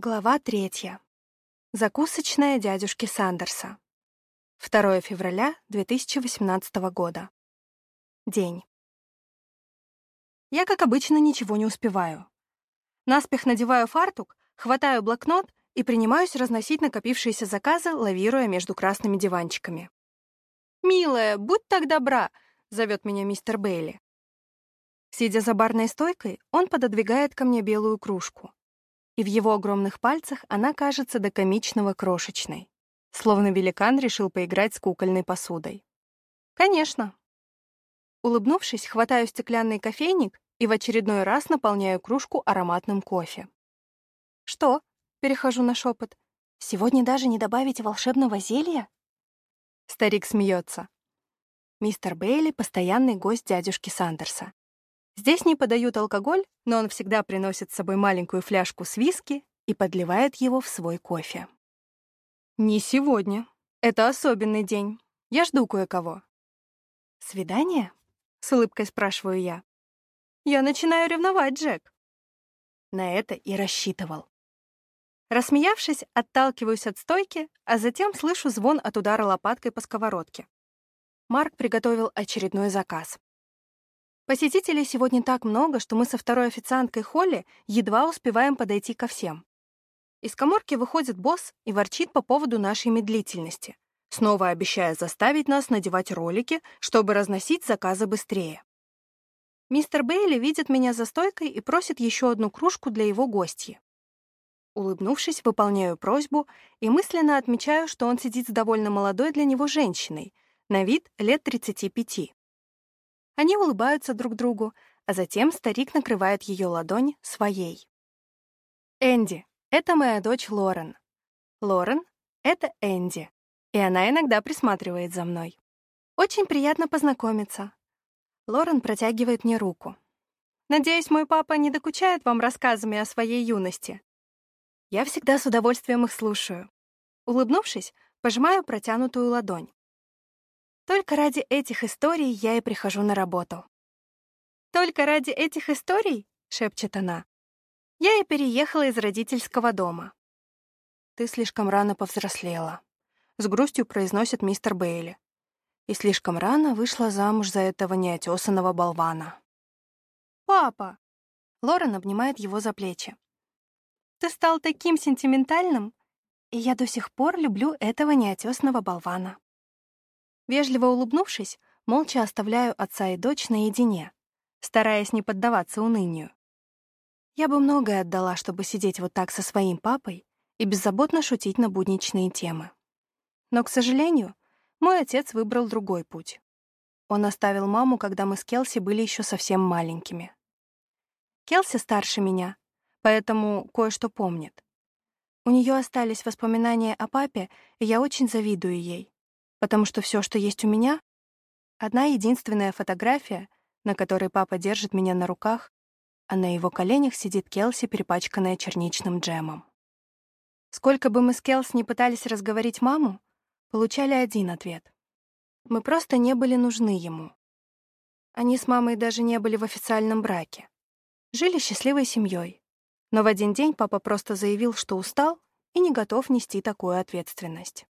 Глава третья. Закусочная дядюшки Сандерса. 2 февраля 2018 года. День. Я, как обычно, ничего не успеваю. Наспех надеваю фартук, хватаю блокнот и принимаюсь разносить накопившиеся заказы, лавируя между красными диванчиками. «Милая, будь так добра!» — зовет меня мистер Бейли. Сидя за барной стойкой, он пододвигает ко мне белую кружку и в его огромных пальцах она кажется до комичного крошечной, словно великан решил поиграть с кукольной посудой. «Конечно». Улыбнувшись, хватаю стеклянный кофейник и в очередной раз наполняю кружку ароматным кофе. «Что?» — перехожу на шепот. «Сегодня даже не добавить волшебного зелья?» Старик смеется. Мистер Бейли — постоянный гость дядюшки Сандерса. Здесь не подают алкоголь, но он всегда приносит с собой маленькую фляжку с виски и подливает его в свой кофе. «Не сегодня. Это особенный день. Я жду кое-кого». «Свидание?» — с улыбкой спрашиваю я. «Я начинаю ревновать, Джек». На это и рассчитывал. Рассмеявшись, отталкиваюсь от стойки, а затем слышу звон от удара лопаткой по сковородке. Марк приготовил очередной заказ. Посетителей сегодня так много, что мы со второй официанткой Холли едва успеваем подойти ко всем. Из коморки выходит босс и ворчит по поводу нашей медлительности, снова обещая заставить нас надевать ролики, чтобы разносить заказы быстрее. Мистер Бейли видит меня за стойкой и просит еще одну кружку для его гостьи. Улыбнувшись, выполняю просьбу и мысленно отмечаю, что он сидит с довольно молодой для него женщиной, на вид лет 35. Они улыбаются друг другу, а затем старик накрывает ее ладонь своей. Энди — это моя дочь Лорен. Лорен — это Энди, и она иногда присматривает за мной. Очень приятно познакомиться. Лорен протягивает мне руку. Надеюсь, мой папа не докучает вам рассказами о своей юности. Я всегда с удовольствием их слушаю. Улыбнувшись, пожимаю протянутую ладонь. Только ради этих историй я и прихожу на работу. «Только ради этих историй?» — шепчет она. «Я и переехала из родительского дома». «Ты слишком рано повзрослела», — с грустью произносит мистер Бейли. «И слишком рано вышла замуж за этого неотесанного болвана». «Папа!» — Лорен обнимает его за плечи. «Ты стал таким сентиментальным, и я до сих пор люблю этого неотесанного болвана». Вежливо улыбнувшись, молча оставляю отца и дочь наедине, стараясь не поддаваться унынию. Я бы многое отдала, чтобы сидеть вот так со своим папой и беззаботно шутить на будничные темы. Но, к сожалению, мой отец выбрал другой путь. Он оставил маму, когда мы с Келси были еще совсем маленькими. Келси старше меня, поэтому кое-что помнит. У нее остались воспоминания о папе, и я очень завидую ей потому что все, что есть у меня — одна единственная фотография, на которой папа держит меня на руках, а на его коленях сидит Келси, перепачканная черничным джемом. Сколько бы мы с Келс не пытались разговорить маму, получали один ответ. Мы просто не были нужны ему. Они с мамой даже не были в официальном браке. Жили счастливой семьей. Но в один день папа просто заявил, что устал и не готов нести такую ответственность.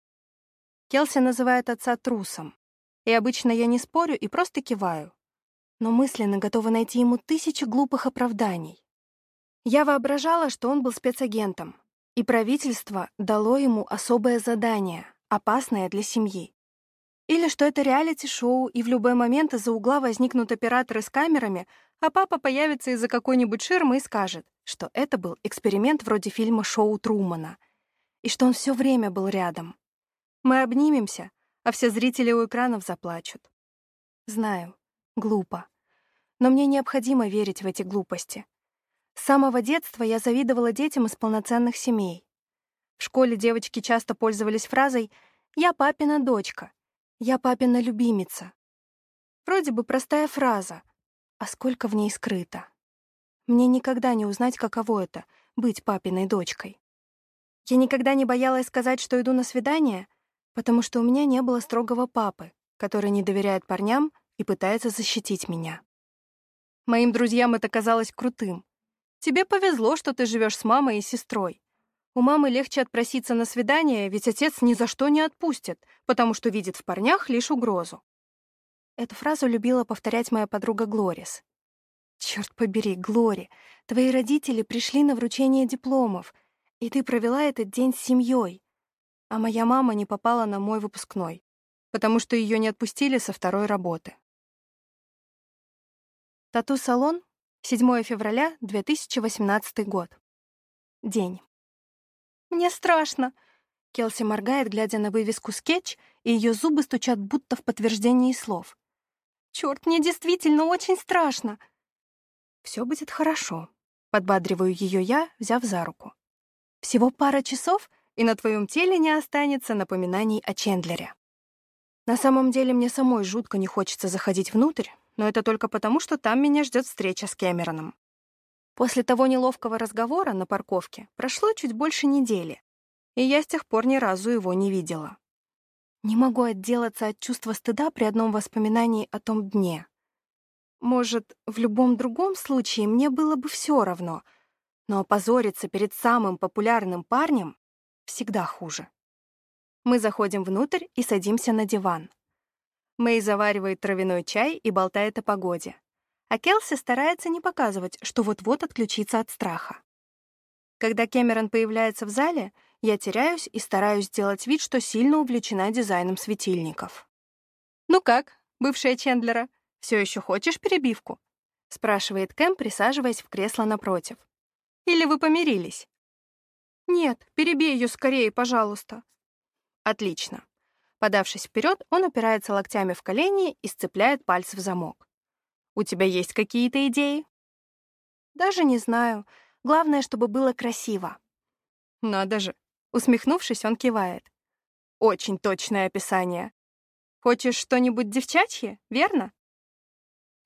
Келси называет отца трусом. И обычно я не спорю и просто киваю. Но мысленно готова найти ему тысячи глупых оправданий. Я воображала, что он был спецагентом, и правительство дало ему особое задание, опасное для семьи. Или что это реалити-шоу, и в любой момент из-за угла возникнут операторы с камерами, а папа появится из-за какой-нибудь ширмы и скажет, что это был эксперимент вроде фильма «Шоу Трумана», и что он все время был рядом. Мы обнимемся, а все зрители у экранов заплачут. Знаю, глупо. Но мне необходимо верить в эти глупости. С самого детства я завидовала детям из полноценных семей. В школе девочки часто пользовались фразой «я папина дочка», «я папина любимица». Вроде бы простая фраза, а сколько в ней скрыто. Мне никогда не узнать, каково это — быть папиной дочкой. Я никогда не боялась сказать, что иду на свидание, потому что у меня не было строгого папы, который не доверяет парням и пытается защитить меня. Моим друзьям это казалось крутым. Тебе повезло, что ты живешь с мамой и сестрой. У мамы легче отпроситься на свидание, ведь отец ни за что не отпустит, потому что видит в парнях лишь угрозу. Эту фразу любила повторять моя подруга Глорис. Черт побери, Глори, твои родители пришли на вручение дипломов, и ты провела этот день с семьей. А моя мама не попала на мой выпускной, потому что ее не отпустили со второй работы. Тату-салон, 7 февраля 2018 год. День. «Мне страшно!» Келси моргает, глядя на вывеску «Скетч», и ее зубы стучат будто в подтверждении слов. «Черт, мне действительно очень страшно!» «Все будет хорошо», — подбадриваю ее я, взяв за руку. «Всего пара часов, и на твоем теле не останется напоминаний о Чендлере». На самом деле мне самой жутко не хочется заходить внутрь, но это только потому, что там меня ждет встреча с Кэмероном. После того неловкого разговора на парковке прошло чуть больше недели, и я с тех пор ни разу его не видела. Не могу отделаться от чувства стыда при одном воспоминании о том дне. Может, в любом другом случае мне было бы все равно, но опозориться перед самым популярным парнем всегда хуже. Мы заходим внутрь и садимся на диван. Мэй заваривает травяной чай и болтает о погоде а Келси старается не показывать, что вот-вот отключится от страха. Когда Кэмерон появляется в зале, я теряюсь и стараюсь сделать вид, что сильно увлечена дизайном светильников. «Ну как, бывшая Чендлера, все еще хочешь перебивку?» — спрашивает Кэм, присаживаясь в кресло напротив. «Или вы помирились?» «Нет, перебей ее скорее, пожалуйста». «Отлично». Подавшись вперед, он опирается локтями в колени и сцепляет пальцы в замок. У тебя есть какие-то идеи? Даже не знаю. Главное, чтобы было красиво. Надо же. Усмехнувшись, он кивает. Очень точное описание. Хочешь что-нибудь девчачье, верно?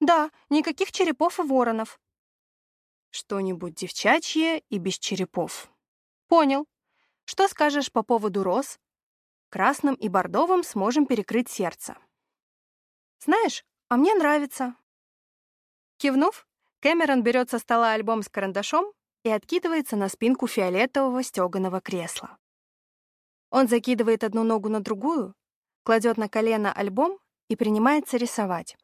Да, никаких черепов и воронов. Что-нибудь девчачье и без черепов. Понял. Что скажешь по поводу роз? Красным и бордовым сможем перекрыть сердце. Знаешь, а мне нравится. Кивнув, Кэмерон берет со стола альбом с карандашом и откидывается на спинку фиолетового стеганого кресла. Он закидывает одну ногу на другую, кладет на колено альбом и принимается рисовать.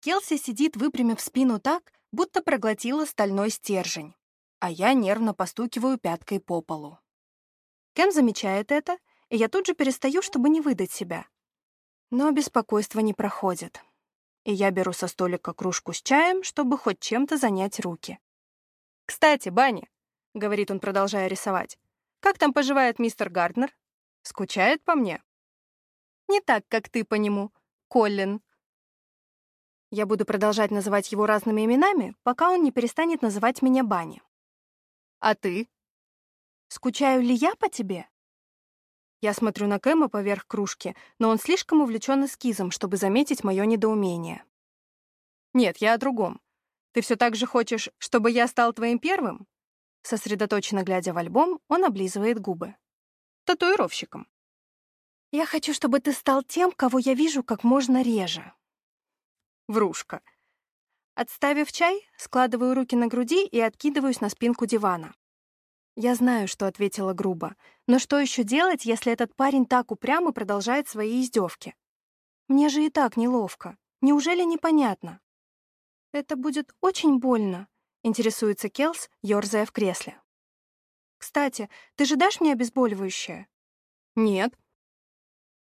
Келси сидит, выпрямив спину так, будто проглотила стальной стержень, а я нервно постукиваю пяткой по полу. Кэм замечает это, и я тут же перестаю, чтобы не выдать себя. Но беспокойство не проходит и я беру со столика кружку с чаем, чтобы хоть чем-то занять руки. «Кстати, Банни», — говорит он, продолжая рисовать, «как там поживает мистер Гарднер? Скучает по мне?» «Не так, как ты по нему, Коллин». Я буду продолжать называть его разными именами, пока он не перестанет называть меня Банни. «А ты?» «Скучаю ли я по тебе?» Я смотрю на Кэма поверх кружки, но он слишком увлечен эскизом, чтобы заметить мое недоумение. «Нет, я о другом. Ты все так же хочешь, чтобы я стал твоим первым?» Сосредоточенно глядя в альбом, он облизывает губы. «Татуировщиком». «Я хочу, чтобы ты стал тем, кого я вижу как можно реже». Врушка. Отставив чай, складываю руки на груди и откидываюсь на спинку дивана. Я знаю, что ответила грубо, но что еще делать, если этот парень так упрямо продолжает свои издевки? Мне же и так неловко. Неужели непонятно? Это будет очень больно, интересуется Келс, ерзая в кресле. Кстати, ты же дашь мне обезболивающее? Нет.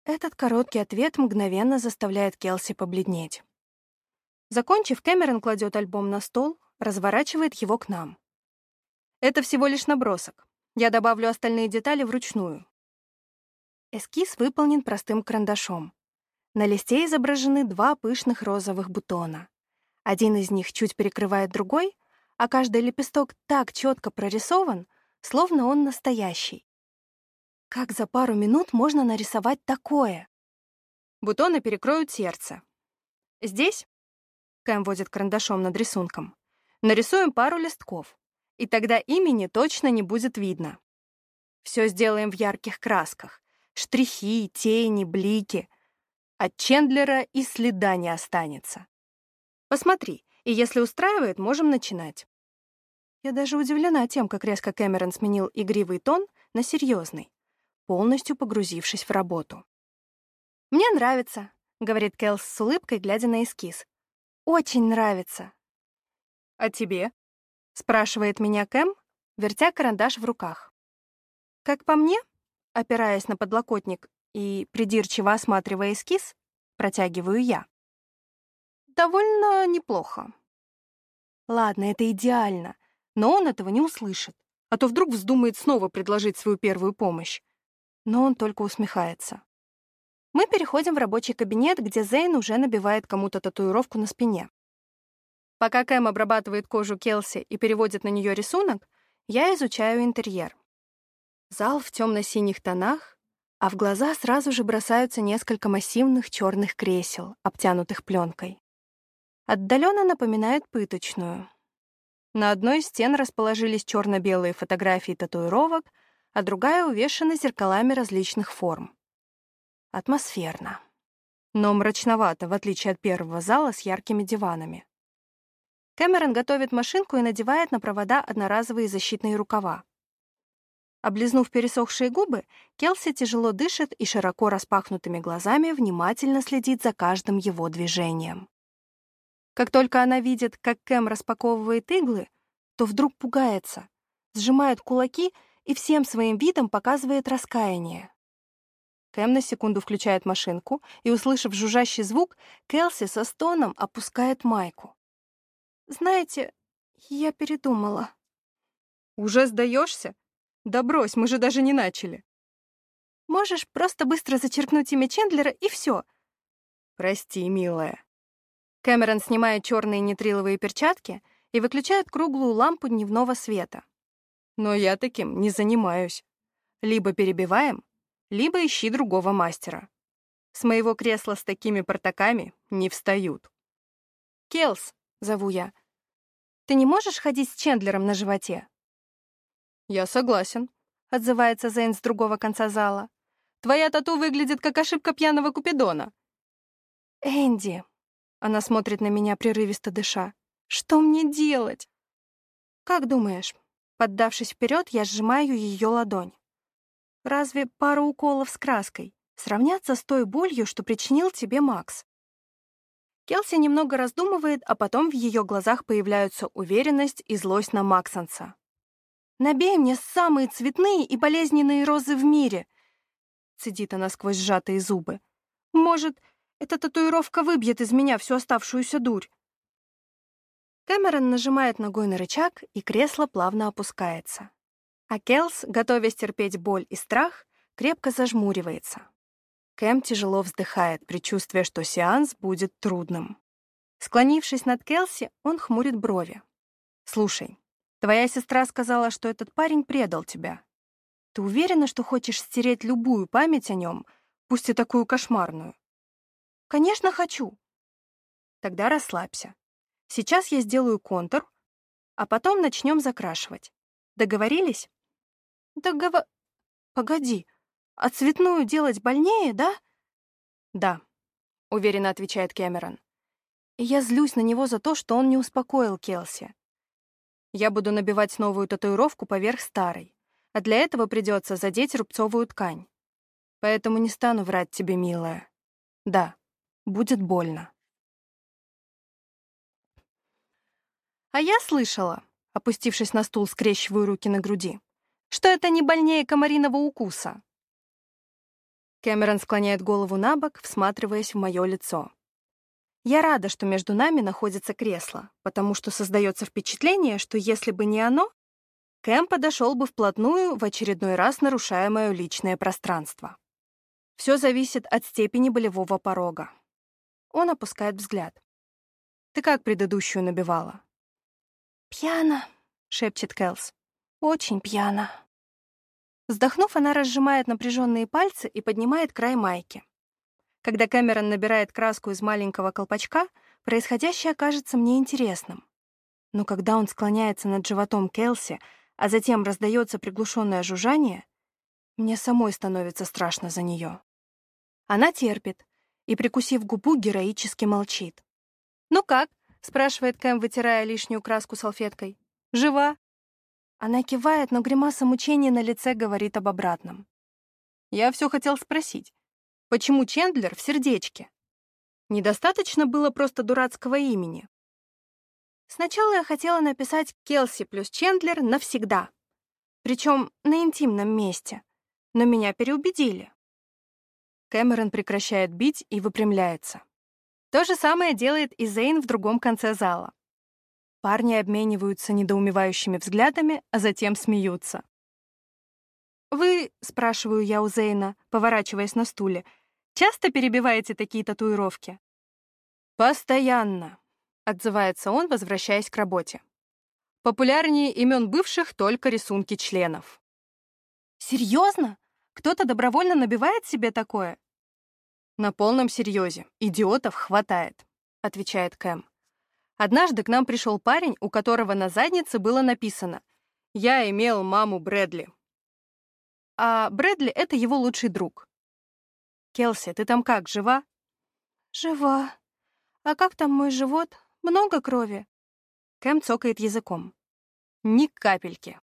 Этот короткий ответ мгновенно заставляет Келси побледнеть. Закончив, Кэмерон кладет альбом на стол, разворачивает его к нам. Это всего лишь набросок. Я добавлю остальные детали вручную. Эскиз выполнен простым карандашом. На листе изображены два пышных розовых бутона. Один из них чуть перекрывает другой, а каждый лепесток так четко прорисован, словно он настоящий. Как за пару минут можно нарисовать такое? Бутоны перекроют сердце. Здесь, Кэм водит карандашом над рисунком, нарисуем пару листков и тогда имени точно не будет видно. Все сделаем в ярких красках. Штрихи, тени, блики. От Чендлера и следа не останется. Посмотри, и если устраивает, можем начинать. Я даже удивлена тем, как резко Кэмерон сменил игривый тон на серьезный, полностью погрузившись в работу. «Мне нравится», — говорит Кэлс с улыбкой, глядя на эскиз. «Очень нравится». «А тебе?» — спрашивает меня Кэм, вертя карандаш в руках. Как по мне, опираясь на подлокотник и придирчиво осматривая эскиз, протягиваю я. Довольно неплохо. Ладно, это идеально, но он этого не услышит, а то вдруг вздумает снова предложить свою первую помощь. Но он только усмехается. Мы переходим в рабочий кабинет, где Зейн уже набивает кому-то татуировку на спине. Пока Кэм обрабатывает кожу Келси и переводит на нее рисунок, я изучаю интерьер. Зал в темно-синих тонах, а в глаза сразу же бросаются несколько массивных черных кресел, обтянутых пленкой. Отдаленно напоминает пыточную. На одной из стен расположились черно-белые фотографии татуировок, а другая увешана зеркалами различных форм. Атмосферно. Но мрачновато, в отличие от первого зала с яркими диванами. Кэмерон готовит машинку и надевает на провода одноразовые защитные рукава. Облизнув пересохшие губы, Келси тяжело дышит и широко распахнутыми глазами внимательно следит за каждым его движением. Как только она видит, как Кэм распаковывает иглы, то вдруг пугается, сжимает кулаки и всем своим видом показывает раскаяние. Кэм на секунду включает машинку, и, услышав жужжащий звук, Келси со стоном опускает майку. «Знаете, я передумала». «Уже сдаешься? Да брось, мы же даже не начали». «Можешь просто быстро зачеркнуть имя Чендлера, и все. «Прости, милая». Кэмерон снимает черные нитриловые перчатки и выключает круглую лампу дневного света. Но я таким не занимаюсь. Либо перебиваем, либо ищи другого мастера. С моего кресла с такими портаками не встают. «Келс», — зову я, — «ты не можешь ходить с Чендлером на животе?» «Я согласен», — отзывается Зейн с другого конца зала. «Твоя тату выглядит как ошибка пьяного Купидона». «Энди», — она смотрит на меня, прерывисто дыша, — «что мне делать?» «Как думаешь?» Поддавшись вперед, я сжимаю ее ладонь. Разве пара уколов с краской сравнятся с той болью, что причинил тебе Макс? Келси немного раздумывает, а потом в ее глазах появляются уверенность и злость на Максонса. «Набей мне самые цветные и болезненные розы в мире!» Цедит она сквозь сжатые зубы. «Может, эта татуировка выбьет из меня всю оставшуюся дурь?» Кэмерон нажимает ногой на рычаг, и кресло плавно опускается. А Келс, готовясь терпеть боль и страх, крепко зажмуривается. Кэм тяжело вздыхает, предчувствуя, что сеанс будет трудным. Склонившись над Келси, он хмурит брови. «Слушай, твоя сестра сказала, что этот парень предал тебя. Ты уверена, что хочешь стереть любую память о нем, пусть и такую кошмарную?» «Конечно, хочу». «Тогда расслабься. Сейчас я сделаю контур, а потом начнем закрашивать. Договорились? Договор... Погоди, а цветную делать больнее, да? Да, уверенно отвечает Кэмерон. И я злюсь на него за то, что он не успокоил Келси. Я буду набивать новую татуировку поверх старой, а для этого придется задеть рубцовую ткань. Поэтому не стану врать тебе, милая. Да, будет больно. А я слышала, опустившись на стул, скрещиваю руки на груди, что это не больнее комариного укуса. Кэмерон склоняет голову на бок, всматриваясь в мое лицо. Я рада, что между нами находится кресло, потому что создается впечатление, что если бы не оно, Кэм подошел бы вплотную, в очередной раз нарушая мое личное пространство. Все зависит от степени болевого порога. Он опускает взгляд. «Ты как предыдущую набивала?» «Пьяно», — шепчет Кэлс. «Очень пьяно». Вздохнув, она разжимает напряженные пальцы и поднимает край майки. Когда Кэмерон набирает краску из маленького колпачка, происходящее кажется мне интересным. Но когда он склоняется над животом Келси, а затем раздается приглушенное жужжание, мне самой становится страшно за нее. Она терпит и, прикусив губу, героически молчит. «Ну как?» — спрашивает Кэм, вытирая лишнюю краску салфеткой. «Жива?» Она кивает, но гримаса мучения на лице говорит об обратном. Я все хотел спросить, почему Чендлер в сердечке? Недостаточно было просто дурацкого имени. Сначала я хотела написать Келси плюс Чендлер навсегда, причем на интимном месте, но меня переубедили. Кэмерон прекращает бить и выпрямляется. То же самое делает и Зейн в другом конце зала. Парни обмениваются недоумевающими взглядами, а затем смеются. «Вы, — спрашиваю я у Зейна, поворачиваясь на стуле, — часто перебиваете такие татуировки?» «Постоянно», — отзывается он, возвращаясь к работе. «Популярнее имен бывших только рисунки членов». «Серьезно? Кто-то добровольно набивает себе такое?» «На полном серьезе. Идиотов хватает», — отвечает Кэм. Однажды к нам пришел парень, у которого на заднице было написано «Я имел маму Брэдли». А Брэдли — это его лучший друг. «Келси, ты там как, жива?» «Жива. А как там мой живот? Много крови?» Кэм цокает языком. «Ни капельки».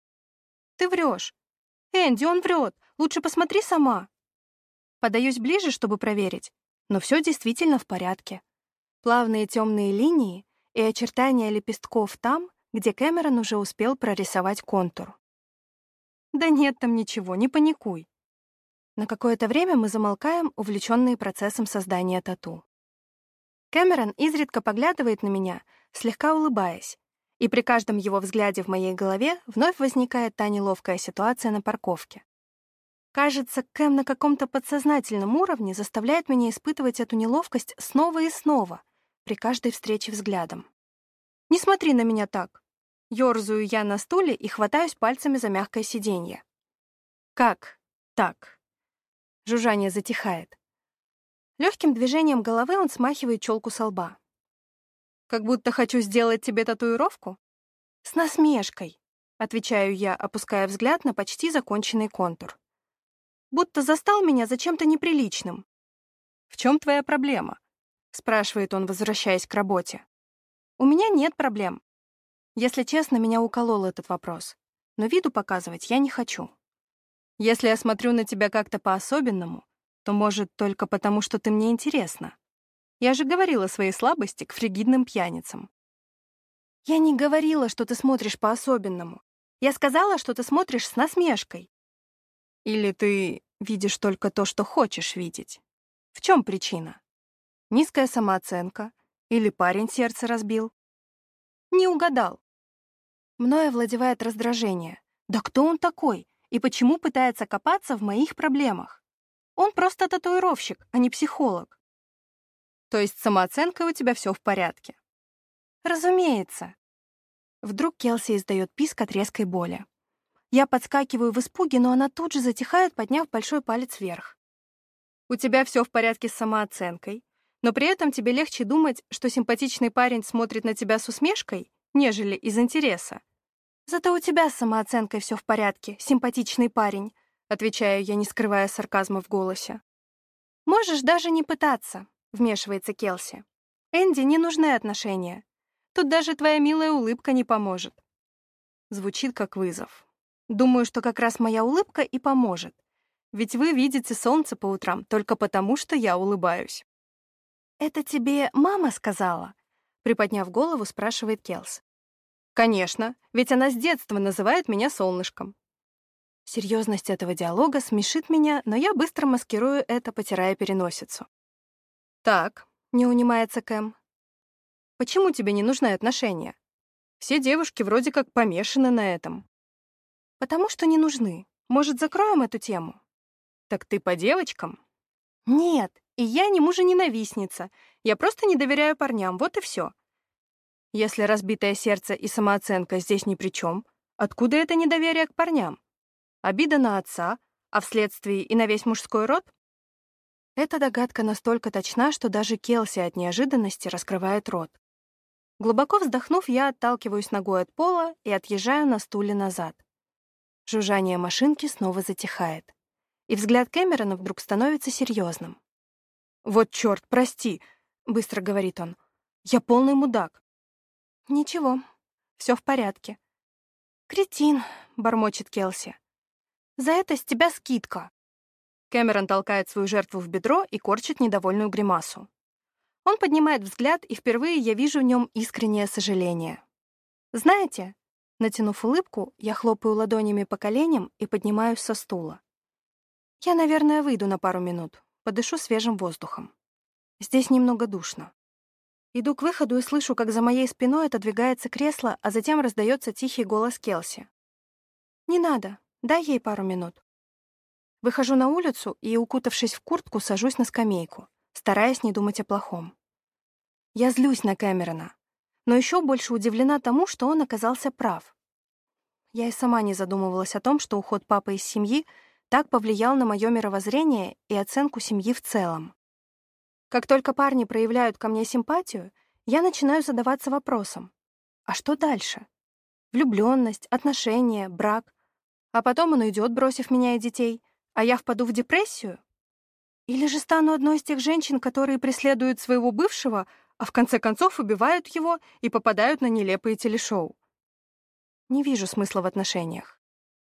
«Ты врешь. Энди, он врет. Лучше посмотри сама». Подаюсь ближе, чтобы проверить, но все действительно в порядке. Плавные темные линии и очертания лепестков там, где Кэмерон уже успел прорисовать контур. «Да нет там ничего, не паникуй». На какое-то время мы замолкаем, увлеченные процессом создания тату. Кэмерон изредка поглядывает на меня, слегка улыбаясь, и при каждом его взгляде в моей голове вновь возникает та неловкая ситуация на парковке. Кажется, Кэм на каком-то подсознательном уровне заставляет меня испытывать эту неловкость снова и снова, при каждой встрече взглядом. «Не смотри на меня так!» Ёрзаю я на стуле и хватаюсь пальцами за мягкое сиденье. «Как? Так?» Жужжание затихает. Легким движением головы он смахивает челку со лба. «Как будто хочу сделать тебе татуировку?» «С насмешкой», — отвечаю я, опуская взгляд на почти законченный контур будто застал меня за чем-то неприличным. «В чем твоя проблема?» — спрашивает он, возвращаясь к работе. «У меня нет проблем. Если честно, меня уколол этот вопрос, но виду показывать я не хочу. Если я смотрю на тебя как-то по-особенному, то, может, только потому, что ты мне интересна. Я же говорила своей слабости к фригидным пьяницам». «Я не говорила, что ты смотришь по-особенному. Я сказала, что ты смотришь с насмешкой. Или ты видишь только то, что хочешь видеть? В чем причина? Низкая самооценка? Или парень сердце разбил? Не угадал. Мною овладевает раздражение. Да кто он такой? И почему пытается копаться в моих проблемах? Он просто татуировщик, а не психолог. То есть с самооценкой у тебя все в порядке? Разумеется. Вдруг Келси издает писк от резкой боли. Я подскакиваю в испуге, но она тут же затихает, подняв большой палец вверх. У тебя все в порядке с самооценкой, но при этом тебе легче думать, что симпатичный парень смотрит на тебя с усмешкой, нежели из интереса. Зато у тебя с самооценкой все в порядке, симпатичный парень, отвечаю я, не скрывая сарказма в голосе. Можешь даже не пытаться, вмешивается Келси. Энди не нужны отношения. Тут даже твоя милая улыбка не поможет. Звучит как вызов. Думаю, что как раз моя улыбка и поможет. Ведь вы видите солнце по утрам только потому, что я улыбаюсь. «Это тебе мама сказала?» Приподняв голову, спрашивает Келс. «Конечно, ведь она с детства называет меня солнышком». Серьезность этого диалога смешит меня, но я быстро маскирую это, потирая переносицу. «Так», — не унимается Кэм. «Почему тебе не нужны отношения? Все девушки вроде как помешаны на этом». «Потому что не нужны. Может, закроем эту тему?» «Так ты по девочкам?» «Нет, и я не мужа-ненавистница. Я просто не доверяю парням, вот и все. Если разбитое сердце и самооценка здесь ни при чем, откуда это недоверие к парням? Обида на отца, а вследствие и на весь мужской род? Эта догадка настолько точна, что даже Келси от неожиданности раскрывает рот. Глубоко вздохнув, я отталкиваюсь ногой от пола и отъезжаю на стуле назад. Жужжание машинки снова затихает. И взгляд Кэмерона вдруг становится серьезным. «Вот черт, прости», — быстро говорит он. «Я полный мудак». «Ничего, все в порядке». «Кретин», — бормочет Келси. «За это с тебя скидка». Кэмерон толкает свою жертву в бедро и корчит недовольную гримасу. Он поднимает взгляд, и впервые я вижу в нем искреннее сожаление. «Знаете...» Натянув улыбку, я хлопаю ладонями по коленям и поднимаюсь со стула. «Я, наверное, выйду на пару минут, подышу свежим воздухом. Здесь немного душно». Иду к выходу и слышу, как за моей спиной отодвигается кресло, а затем раздается тихий голос Келси. «Не надо, дай ей пару минут». Выхожу на улицу и, укутавшись в куртку, сажусь на скамейку, стараясь не думать о плохом. Я злюсь на Кэмерона, но еще больше удивлена тому, что он оказался прав. Я и сама не задумывалась о том, что уход папы из семьи так повлиял на мое мировоззрение и оценку семьи в целом. Как только парни проявляют ко мне симпатию, я начинаю задаваться вопросом, а что дальше? Влюбленность, отношения, брак. А потом он уйдет, бросив меня и детей, а я впаду в депрессию? Или же стану одной из тех женщин, которые преследуют своего бывшего, а в конце концов убивают его и попадают на нелепые телешоу. Не вижу смысла в отношениях.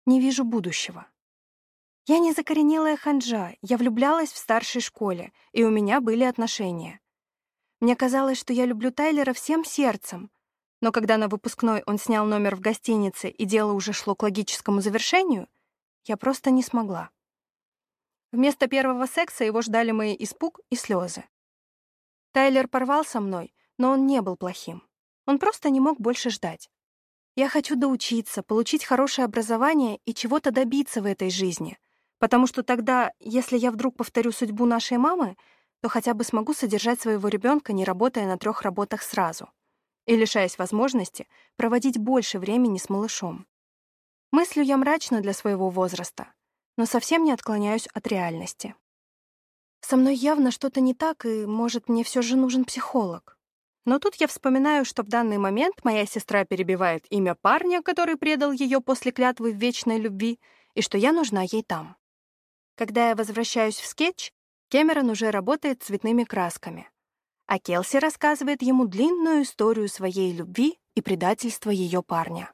Не вижу будущего. Я не закоренелая ханжа, я влюблялась в старшей школе, и у меня были отношения. Мне казалось, что я люблю Тайлера всем сердцем, но когда на выпускной он снял номер в гостинице и дело уже шло к логическому завершению, я просто не смогла. Вместо первого секса его ждали мои испуг и слезы. Тайлер порвал со мной, но он не был плохим. Он просто не мог больше ждать. Я хочу доучиться, получить хорошее образование и чего-то добиться в этой жизни, потому что тогда, если я вдруг повторю судьбу нашей мамы, то хотя бы смогу содержать своего ребенка, не работая на трех работах сразу и лишаясь возможности проводить больше времени с малышом. Мыслю я мрачно для своего возраста, но совсем не отклоняюсь от реальности. Со мной явно что-то не так, и, может, мне все же нужен психолог. Но тут я вспоминаю, что в данный момент моя сестра перебивает имя парня, который предал ее после клятвы в вечной любви, и что я нужна ей там. Когда я возвращаюсь в скетч, Кэмерон уже работает цветными красками, а Келси рассказывает ему длинную историю своей любви и предательства ее парня.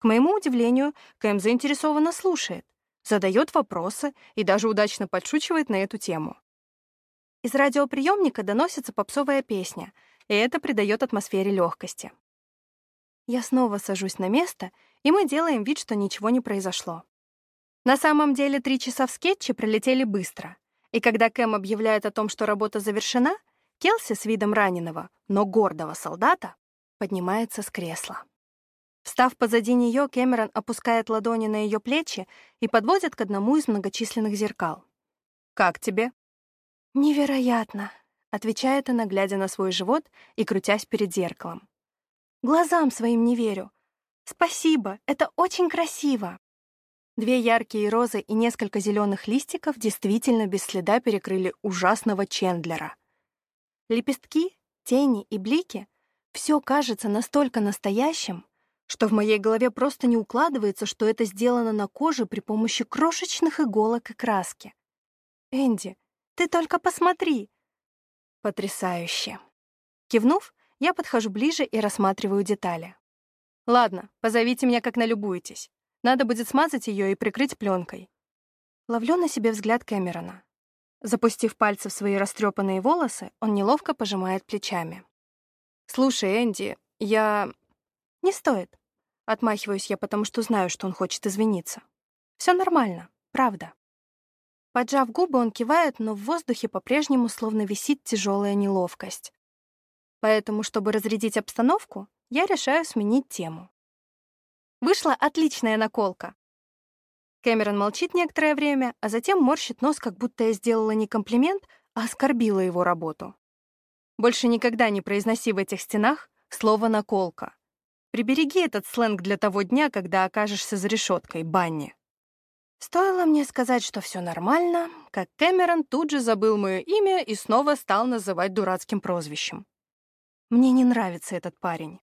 К моему удивлению, Кэм заинтересованно слушает, задает вопросы и даже удачно подшучивает на эту тему. Из радиоприемника доносится попсовая песня, и это придает атмосфере легкости. Я снова сажусь на место, и мы делаем вид, что ничего не произошло. На самом деле три часа в скетче пролетели быстро, и когда Кэм объявляет о том, что работа завершена, Келси с видом раненого, но гордого солдата поднимается с кресла. Встав позади нее, Кэмерон опускает ладони на ее плечи и подводит к одному из многочисленных зеркал. «Как тебе?» «Невероятно», — отвечает она, глядя на свой живот и крутясь перед зеркалом. «Глазам своим не верю. Спасибо, это очень красиво». Две яркие розы и несколько зеленых листиков действительно без следа перекрыли ужасного Чендлера. Лепестки, тени и блики — все кажется настолько настоящим, что в моей голове просто не укладывается, что это сделано на коже при помощи крошечных иголок и краски. «Энди, ты только посмотри!» Потрясающе. Кивнув, я подхожу ближе и рассматриваю детали. «Ладно, позовите меня, как налюбуетесь. Надо будет смазать ее и прикрыть пленкой». Ловлю на себе взгляд Кэмерона. Запустив пальцы в свои растрепанные волосы, он неловко пожимает плечами. «Слушай, Энди, я...» «Не стоит. Отмахиваюсь я, потому что знаю, что он хочет извиниться. Все нормально, правда. Поджав губы, он кивает, но в воздухе по-прежнему словно висит тяжелая неловкость. Поэтому, чтобы разрядить обстановку, я решаю сменить тему. Вышла отличная наколка. Кэмерон молчит некоторое время, а затем морщит нос, как будто я сделала не комплимент, а оскорбила его работу. Больше никогда не произноси в этих стенах слово «наколка». Прибереги этот сленг для того дня, когда окажешься за решеткой, Банни. Стоило мне сказать, что все нормально, как Кэмерон тут же забыл мое имя и снова стал называть дурацким прозвищем. Мне не нравится этот парень.